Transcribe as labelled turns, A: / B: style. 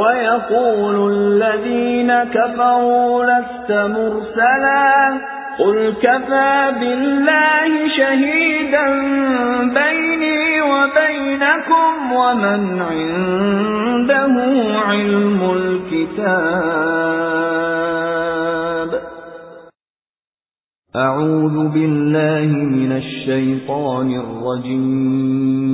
A: ويقول الذين كفروا لست مرسلا قل كفى بالله شهيدا بيني وبينكم ومن عنده علم الكتاب. أعوذ بالله من الشيطان الرجيم.